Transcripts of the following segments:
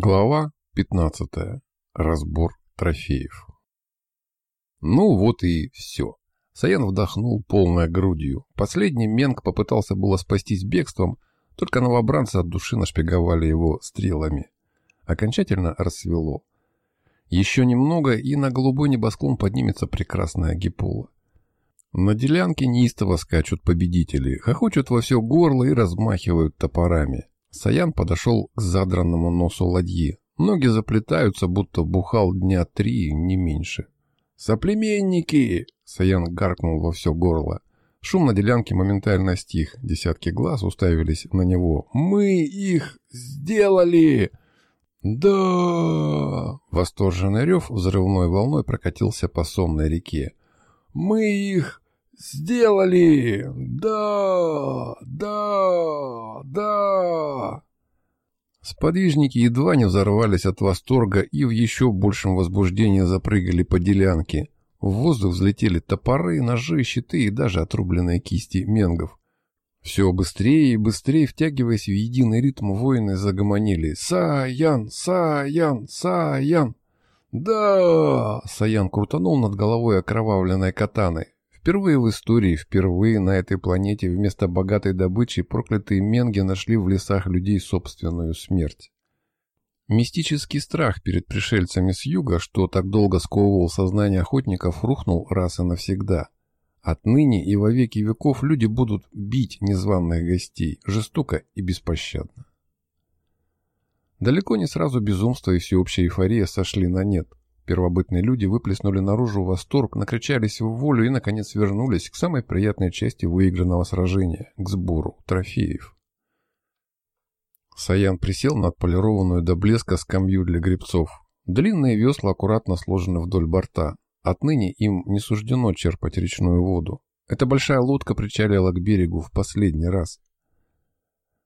Глава 15. Разбор трофеев. Ну вот и все. Саян вдохнул полной грудью. Последний Менг попытался было спастись бегством, только новобранцы от души нашпиговали его стрелами. Окончательно рассвело. Еще немного, и на голубой небосклон поднимется прекрасная гипола. На делянке неистово скачут победители, хохочут во все горло и размахивают топорами. Саян подошел к задранному носу ладьи. Ноги заплетаются, будто бухал дня три, не меньше. «Соплеменники!» — Саян гаркнул во все горло. Шум на делянке моментально стих. Десятки глаз уставились на него. «Мы их сделали!» «Да!» Восторженный рев взрывной волной прокатился по сонной реке. «Мы их «Сделали! Да! Да! Да!» Сподвижники едва не взорвались от восторга и в еще большем возбуждении запрыгали по делянке. В воздух взлетели топоры, ножи, щиты и даже отрубленные кисти менгов. Все быстрее и быстрее, втягиваясь в единый ритм, воины загомонили. «Саян! Саян! Саян!» «Да!» — Саян крутанул над головой окровавленной катаной. Впервые в истории, впервые на этой планете вместо богатой добычи проклятые менги нашли в лесах людей собственную смерть. Мистический страх перед пришельцами с юга, что так долго сковывал сознание охотников, рухнул раз и навсегда. Отныне и во веки веков люди будут бить незваных гостей, жестоко и беспощадно. Далеко не сразу безумство и всеобщая эйфория сошли на нет. Первобытные люди выплеснули наружу восторг, накричались в волю и, наконец, вернулись к самой приятной части выигранного сражения, к сбору трофеев. Саян присел на отполированную до блеска скамью для гребцов. Длинные весла аккуратно сложены вдоль борта. Отныне им не суждено черпать речную воду. Эта большая лодка причалила к берегу в последний раз.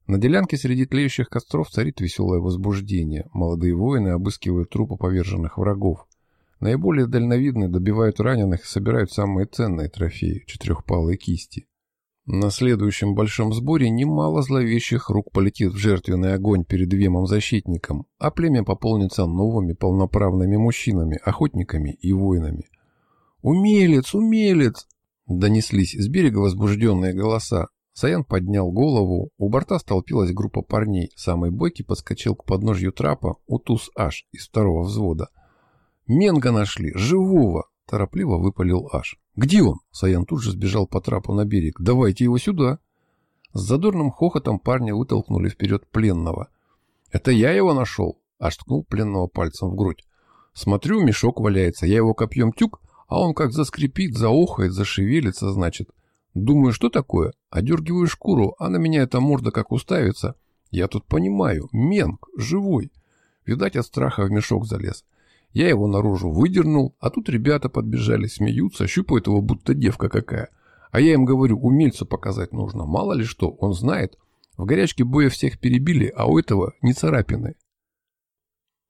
На делянке среди тлеющих костров царит веселое возбуждение. Молодые воины обыскивают трупы поверженных врагов. Наиболее дальновидные добивают раненых и собирают самые ценные трофеи – четырехпалые кисти. На следующем большом сборе немало зловещих рук полетит в жертвенный огонь перед вемом-защитником, а племя пополнится новыми полноправными мужчинами, охотниками и воинами. «Умелец! Умелец!» Донеслись с берега возбужденные голоса. Саян поднял голову, у борта столпилась группа парней. Самый бойкий подскочил к подножью трапа, утус аж из второго взвода – Менга нашли, живого!» – торопливо выпалил Аш. «Где он?» – Саян тут же сбежал по трапу на берег. «Давайте его сюда!» С задорным хохотом парня вытолкнули вперед пленного. «Это я его нашел!» – Аш ткнул пленного пальцем в грудь. «Смотрю, мешок валяется, я его копьем тюк, а он как заскрипит, заохает, зашевелится, значит. Думаю, что такое? Одергиваю шкуру, а на меня эта морда как уставится. Я тут понимаю, менг, живой. Видать, от страха в мешок залез. Я его наружу выдернул, а тут ребята подбежали, смеются, щупают его, будто девка какая. А я им говорю, умельцу показать нужно. Мало ли что, он знает. В горячке боя всех перебили, а у этого не царапины.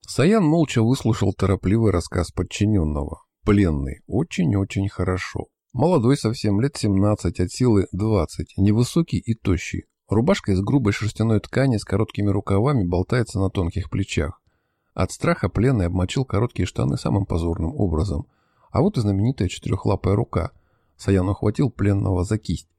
Саян молча выслушал торопливый рассказ подчиненного. Пленный. Очень-очень хорошо. Молодой совсем, лет 17, от силы 20, невысокий и тощий. Рубашка из грубой шерстяной ткани с короткими рукавами болтается на тонких плечах. От страха пленный обмочил короткие штаны самым позорным образом. А вот и знаменитая четырехлапая рука. Саян ухватил пленного за кисть.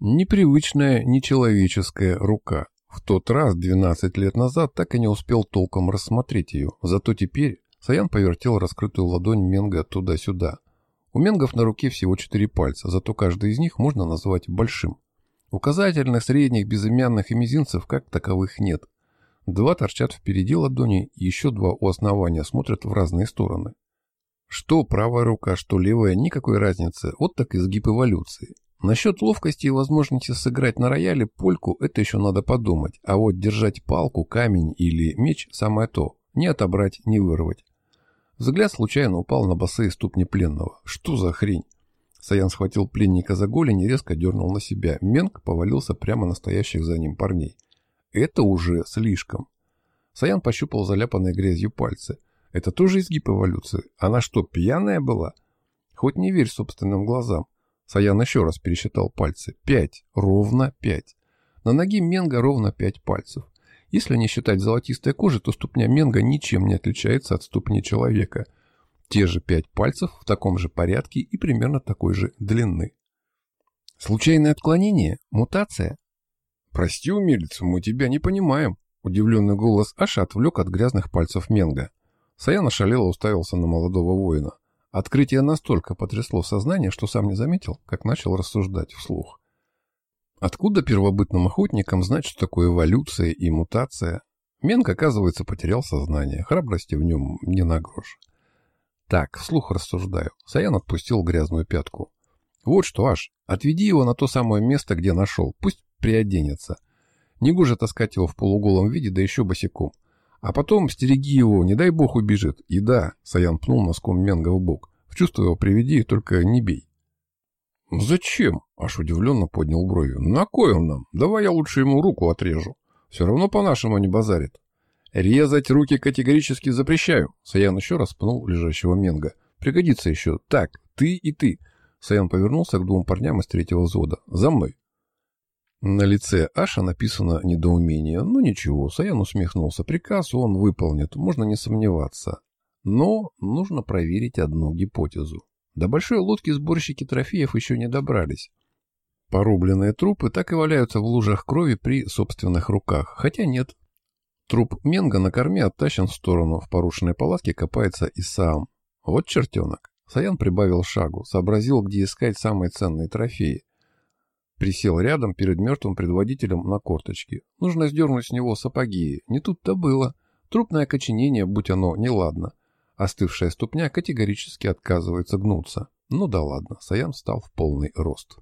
Непривычная, нечеловеческая рука. В тот раз, 12 лет назад, так и не успел толком рассмотреть ее. Зато теперь Саян повертел раскрытую ладонь Менга туда-сюда. У Менгов на руке всего четыре пальца, зато каждый из них можно назвать большим. Указательных, средних, безымянных и мизинцев как таковых нет. Два торчат впереди ладони, еще два у основания смотрят в разные стороны. Что правая рука, что левая, никакой разницы, вот так изгиб эволюции. Насчет ловкости и возможности сыграть на рояле польку, это еще надо подумать, а вот держать палку, камень или меч – самое то, не отобрать, не вырвать. Взгляд случайно упал на босые ступни пленного. Что за хрень? Саян схватил пленника за голень и резко дернул на себя. Менг повалился прямо на стоящих за ним парней. Это уже слишком. Саян пощупал заляпанные грязью пальцы. Это тоже изгиб эволюции? Она что, пьяная была? Хоть не верь собственным глазам. Саян еще раз пересчитал пальцы. Пять. Ровно пять. На ноге Менга ровно пять пальцев. Если не считать золотистой кожи, то ступня Менга ничем не отличается от ступни человека. Те же пять пальцев в таком же порядке и примерно такой же длины. Случайное отклонение? Мутация? Прости, умелец, мы тебя не понимаем. Удивленный голос Аша отвлек от грязных пальцев Менга. Саян ошалело уставился на молодого воина. Открытие настолько потрясло сознание, что сам не заметил, как начал рассуждать вслух. Откуда первобытным охотникам знать, что такое эволюция и мутация? Менг, оказывается, потерял сознание. Храбрости в нем не на грош. Так, вслух рассуждаю. Саян отпустил грязную пятку. Вот что, аж, отведи его на то самое место, где нашел. Пусть приоденется. Негоже таскать его в полуголом виде, да еще босиком. А потом стереги его, не дай бог убежит. И да, Саян пнул носком Менга в бок. В чувство его приведи, только не бей. «Зачем?» – аж удивленно поднял брови. «На кой он нам? Давай я лучше ему руку отрежу. Все равно по-нашему не базарит». «Резать руки категорически запрещаю», – Саян еще раз пнул лежащего Менга. «Пригодится еще. Так, ты и ты». Саян повернулся к двум парням из третьего взвода. «За мной». На лице Аша написано недоумение. Ну ничего, Саян усмехнулся. Приказ он выполнит, можно не сомневаться. Но нужно проверить одну гипотезу. До большой лодки сборщики трофеев еще не добрались. Порубленные трупы так и валяются в лужах крови при собственных руках. Хотя нет. Труп Менга на корме оттащен в сторону. В порушенной палатке копается и сам. Вот чертенок. Саян прибавил шагу, сообразил, где искать самые ценные трофеи. Присел рядом перед мертвым предводителем на корточке. Нужно сдернуть с него сапоги. Не тут-то было. Трупное окоченение, будь оно неладно. Остывшая ступня категорически отказывается гнуться. Ну да ладно, Саян встал в полный рост.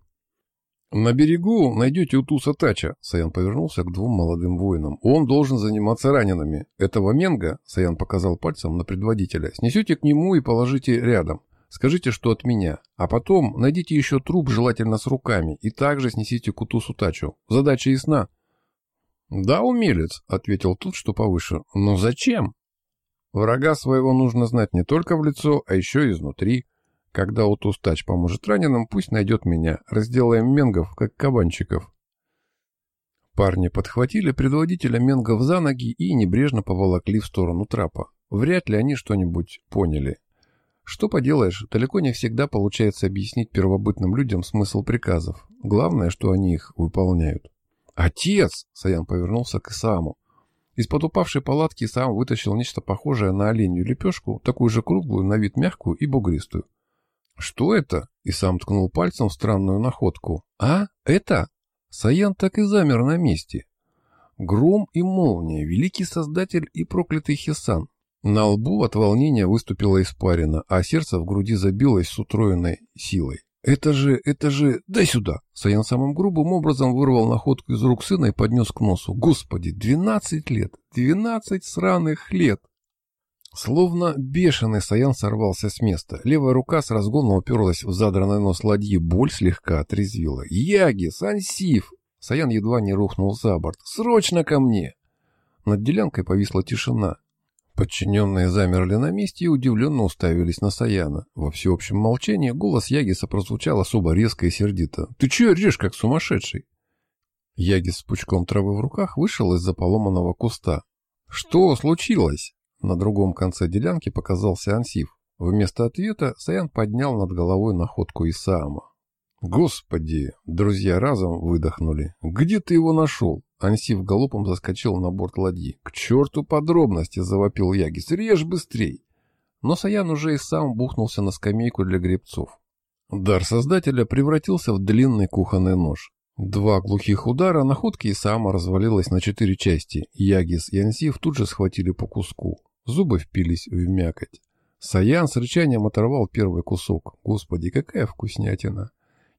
«На берегу найдете Утуса Тача», — Саян повернулся к двум молодым воинам. «Он должен заниматься ранеными. Этого Менга», — Саян показал пальцем на предводителя, — «снесете к нему и положите рядом. Скажите, что от меня. А потом найдите еще труп, желательно с руками, и также снесите куту сутачу. Задача ясна. Да, умелец, ответил тот, что повыше. Но зачем? Врага своего нужно знать не только в лицо, а еще и изнутри. Когда Утустач поможет раненым, пусть найдет меня. Разделаем менгов, как кабанчиков. Парни подхватили предводителя менгов за ноги и небрежно поволокли в сторону трапа. Вряд ли они что-нибудь поняли. Что поделаешь, далеко не всегда получается объяснить первобытным людям смысл приказов. Главное, что они их выполняют. «Отец!» — Саян повернулся к Исааму. Из-под упавшей палатки Исаам вытащил нечто похожее на оленью лепешку, такую же круглую, на вид мягкую и бугристую. «Что это?» — Исаам ткнул пальцем в странную находку. «А? Это?» Саян так и замер на месте. Гром и молния, великий создатель и проклятый Хисан. На лбу от волнения выступила испарина, а сердце в груди забилось с утроенной силой. «Это же, это же... Дай сюда!» Саян самым грубым образом вырвал находку из рук сына и поднес к носу. «Господи, двенадцать лет! Двенадцать сраных лет!» Словно бешеный Саян сорвался с места. Левая рука с разгона уперлась в задранный нос ладьи, боль слегка отрезвила. «Яги! Сансив!» Саян едва не рухнул за борт. «Срочно ко мне!» Над делянкой повисла тишина. Подчиненные замерли на месте и удивленно уставились на Саяна. Во всеобщем молчании голос Ягиса прозвучал особо резко и сердито. «Ты че режешь, как сумасшедший?» Ягис с пучком травы в руках вышел из-за поломанного куста. «Что случилось?» На другом конце делянки показался Ансив. Вместо ответа Саян поднял над головой находку Исаама. «Господи!» Друзья разом выдохнули. «Где ты его нашел?» Ансив галопом заскочил на борт ладьи. «К черту подробности!» — завопил Ягис. «Режь быстрей!» Но Саян уже и сам бухнулся на скамейку для гребцов. Дар Создателя превратился в длинный кухонный нож. Два глухих удара, находки и сама развалилась на четыре части. Ягис и Ансив тут же схватили по куску. Зубы впились в мякоть. Саян с рычанием оторвал первый кусок. Господи, какая вкуснятина!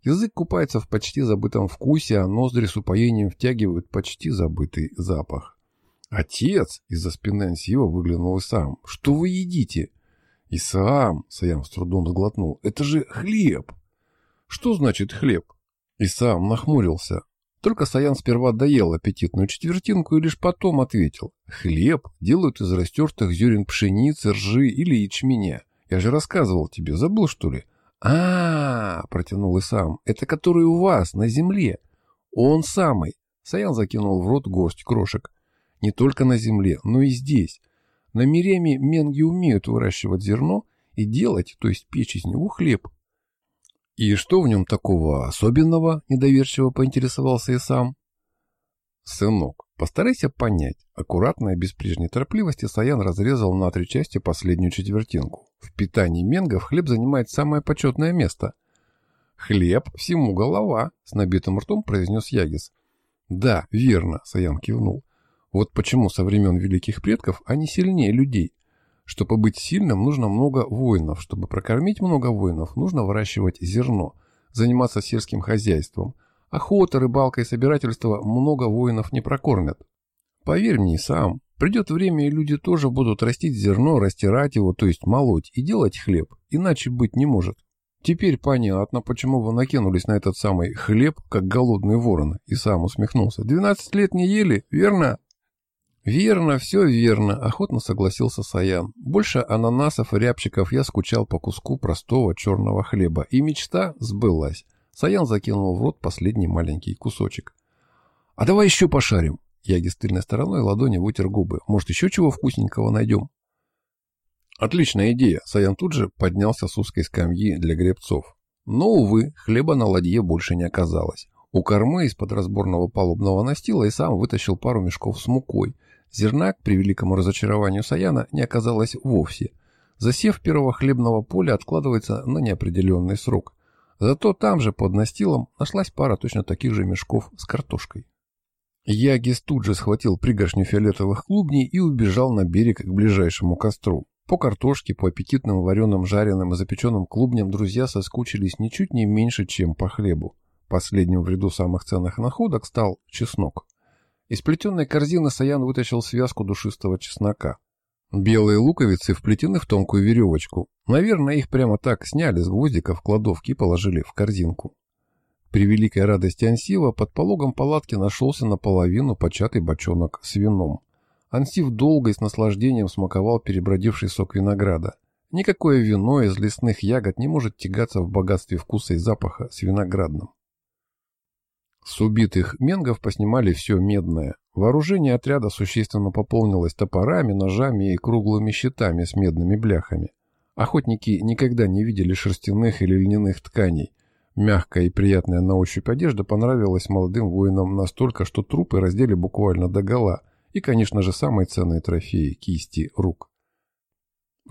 Язык купается в почти забытом вкусе, а ноздри с упоением втягивают почти забытый запах. «Отец!» — из-за спины Ансива выглянул Исаам. «Что вы едите?» «Исаам!» — Саям с трудом сглотнул. «Это же хлеб!» «Что значит хлеб?» Исаам нахмурился. Только Саян сперва доел аппетитную четвертинку и лишь потом ответил. «Хлеб делают из растертых зерен пшеницы, ржи или ячменя. Я же рассказывал тебе, забыл что ли?» А, протянул и сам. Это который у вас, на земле. Он самый. Саян закинул в рот горсть крошек. Не только на земле, но и здесь. На Миреме менги умеют выращивать зерно и делать, то есть печь из него хлеб. И что в нем такого особенного, недоверчиво поинтересовался и сам. Сынок, постарайся понять. Аккуратно и без прежней торопливости Саян разрезал на три части последнюю четвертинку. В питании менгов хлеб занимает самое почетное место. «Хлеб всему голова», — с набитым ртом произнес Ягис. «Да, верно», — Саян кивнул. «Вот почему со времен великих предков они сильнее людей. Чтобы быть сильным, нужно много воинов. Чтобы прокормить много воинов, нужно выращивать зерно, заниматься сельским хозяйством. Охота, рыбалка и собирательство много воинов не прокормят. Поверь мне сам, придет время, и люди тоже будут растить зерно, растирать его, то есть молоть, и делать хлеб. Иначе быть не может. Теперь понятно, почему вы накинулись на этот самый хлеб, как голодные вороны, и сам усмехнулся. Двенадцать лет не ели, верно? «Верно, все верно», — охотно согласился Саян. «Больше ананасов и рябчиков я скучал по куску простого черного хлеба, и мечта сбылась». Саян закинул в рот последний маленький кусочек. «А давай еще пошарим!» С тыльной стороной ладони вытер губы. «Может, еще чего вкусненького найдем?» Отличная идея. Саян тут же поднялся с узкой скамьи для гребцов. Но, увы, хлеба на ладье больше не оказалось. У кормы из-под разборного палубного настила и сам вытащил пару мешков с мукой — Зерна, к превеликому разочарованию Саяна, не оказалось вовсе. Засев первого хлебного поля откладывается на неопределенный срок. Зато там же, под настилом, нашлась пара точно таких же мешков с картошкой. Ягис тут же схватил пригоршню фиолетовых клубней и убежал на берег к ближайшему костру. По картошке, по аппетитным вареным, жареным и запеченным клубням друзья соскучились ничуть не меньше, чем по хлебу. Последним в ряду самых ценных находок стал чеснок. Из плетеной корзины Саян вытащил связку душистого чеснока. Белые луковицы вплетены в тонкую веревочку. Наверное, их прямо так сняли с гвоздика в кладовке и положили в корзинку. При великой радости Ансива под пологом палатки нашелся наполовину початый бочонок с вином. Ансив долго и с наслаждением смаковал перебродивший сок винограда. Никакое вино из лесных ягод не может тягаться в богатстве вкуса и запаха с виноградным. С убитых менгов поснимали все медное. Вооружение отряда существенно пополнилось топорами, ножами и круглыми щитами с медными бляхами. Охотники никогда не видели шерстяных или льняных тканей. Мягкая и приятная на ощупь одежда понравилась молодым воинам настолько, что трупы раздели буквально до гола. И, конечно же, самые ценные трофеи – кисти рук.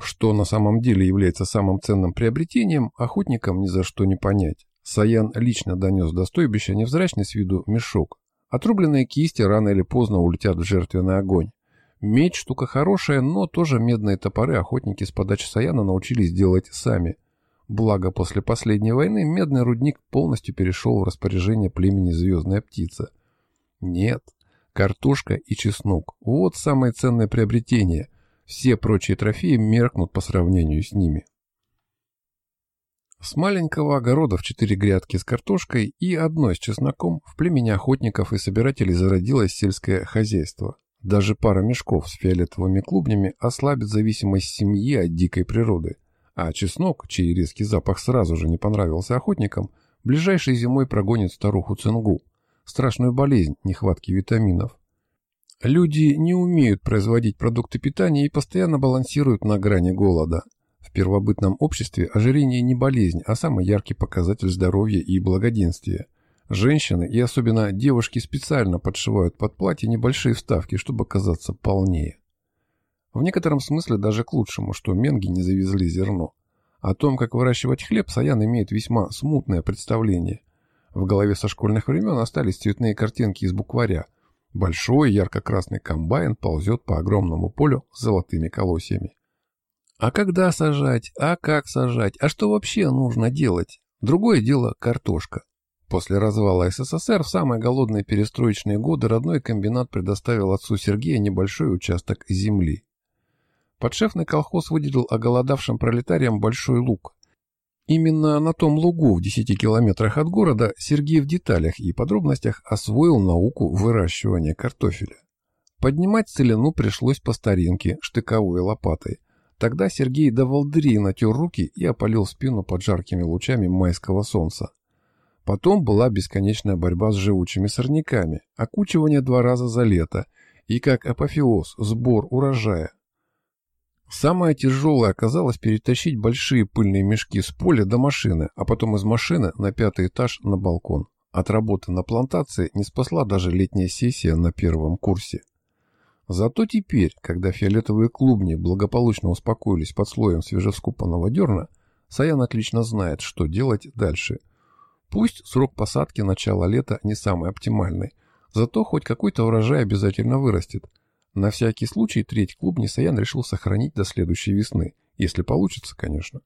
Что на самом деле является самым ценным приобретением, охотникам ни за что не понять. Саян лично донес до стойбища невзрачный с виду мешок. Отрубленные кисти рано или поздно улетят в жертвенный огонь. Меч – штука хорошая, но тоже медные топоры охотники с подачи Саяна научились делать сами. Благо, после последней войны медный рудник полностью перешел в распоряжение племени Звездная Птица. Нет, картошка и чеснок – вот самое ценное приобретение. Все прочие трофеи меркнут по сравнению с ними. С маленького огорода в четыре грядки с картошкой и одной с чесноком в племени охотников и собирателей зародилось сельское хозяйство. Даже пара мешков с фиолетовыми клубнями ослабит зависимость семьи от дикой природы. А чеснок, чей резкий запах сразу же не понравился охотникам, ближайшей зимой прогонит старуху цингу. Страшную болезнь нехватки витаминов. Люди не умеют производить продукты питания и постоянно балансируют на грани голода. В первобытном обществе ожирение не болезнь, а самый яркий показатель здоровья и благоденствия. Женщины и особенно девушки специально подшивают под платье небольшие вставки, чтобы казаться полнее. В некотором смысле даже к лучшему, что менги не завезли зерно. О том, как выращивать хлеб, Саян имеет весьма смутное представление. В голове со школьных времен остались цветные картинки из букваря. Большой ярко-красный комбайн ползет по огромному полю с золотыми колосьями. А когда сажать? А как сажать? А что вообще нужно делать? Другое дело – картошка. После развала СССР в самые голодные перестроечные годы родной комбинат предоставил отцу Сергея небольшой участок земли. Подшефный колхоз выделил оголодавшим пролетариям большой луг. Именно на том лугу в 10 километрах от города Сергей в деталях и подробностях освоил науку выращивания картофеля. Поднимать целину пришлось по старинке, штыковой лопатой – Тогда Сергей до волдыри натер руки и опалил спину под жаркими лучами майского солнца. Потом была бесконечная борьба с живучими сорняками, окучивание два раза за лето, и как апофеоз, сбор урожая. Самое тяжелое оказалось перетащить большие пыльные мешки с поля до машины, а потом из машины на пятый этаж на балкон. От работы на плантации не спасла даже летняя сессия на первом курсе. Зато теперь, когда фиолетовые клубни благополучно успокоились под слоем свежескупанного дерна, Саян отлично знает, что делать дальше. Пусть срок посадки начала лета не самый оптимальный, зато хоть какой-то урожай обязательно вырастет – на всякий случай треть клубни Саян решил сохранить до следующей весны, если получится, конечно.